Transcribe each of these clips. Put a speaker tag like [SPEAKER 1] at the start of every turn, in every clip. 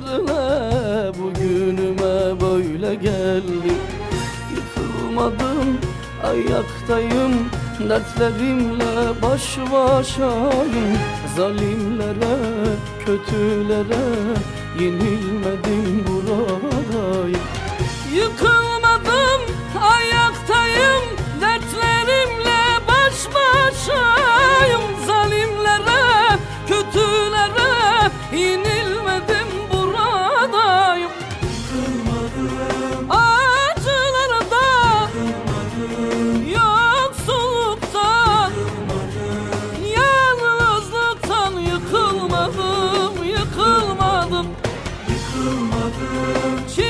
[SPEAKER 1] dertlerle Bugünüme böyle geldim Yıkılmadım ayaktayım. Dertlerimle baş başayım. Zalimlere, kötülere Yenilmedim Çilelerden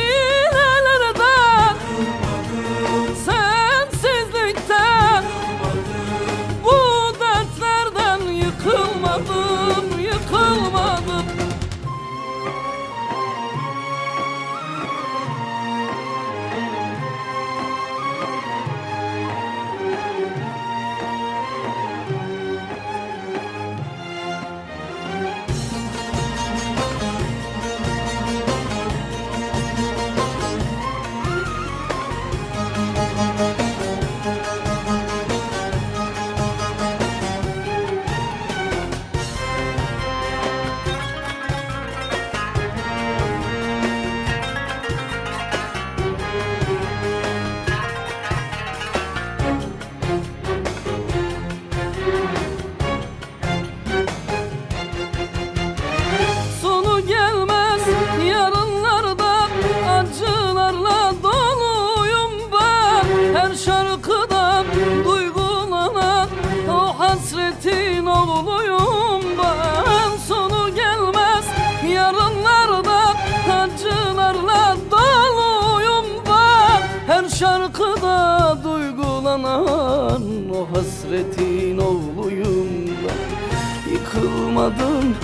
[SPEAKER 1] duygulanan o hasretin oğluyum ben. Yıkılmadım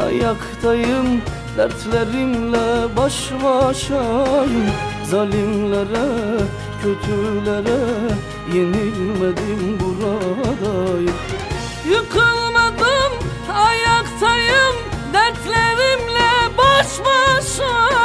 [SPEAKER 1] ayaktayım Dertlerimle baş başayım. Zalimlere, kötülere Yenilmedim buradayım. Yıkılmadım ayaktayım Dertlerimle baş başayım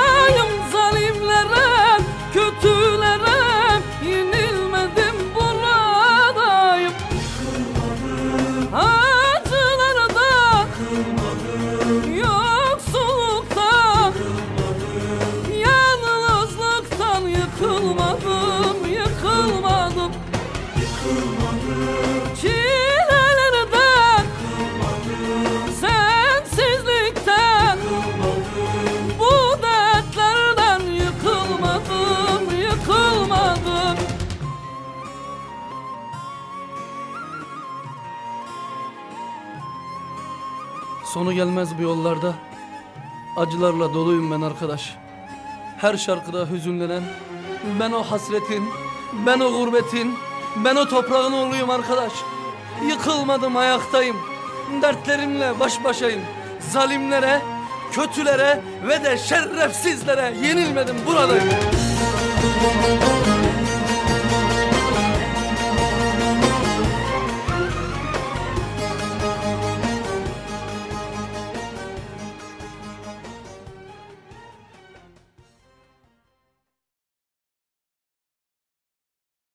[SPEAKER 1] Sonu gelmez bu yollarda. Acılarla doluyum ben arkadaş. Her şarkıda hüzünlenen Ben o hasretin Ben o gurbetin Ben o toprağın oğluyum arkadaş. Yıkılmadım ayaktayım. Dertlerimle baş başayım. Zalimlere Kötülere Ve de şerefsizlere Yenilmedim buradayım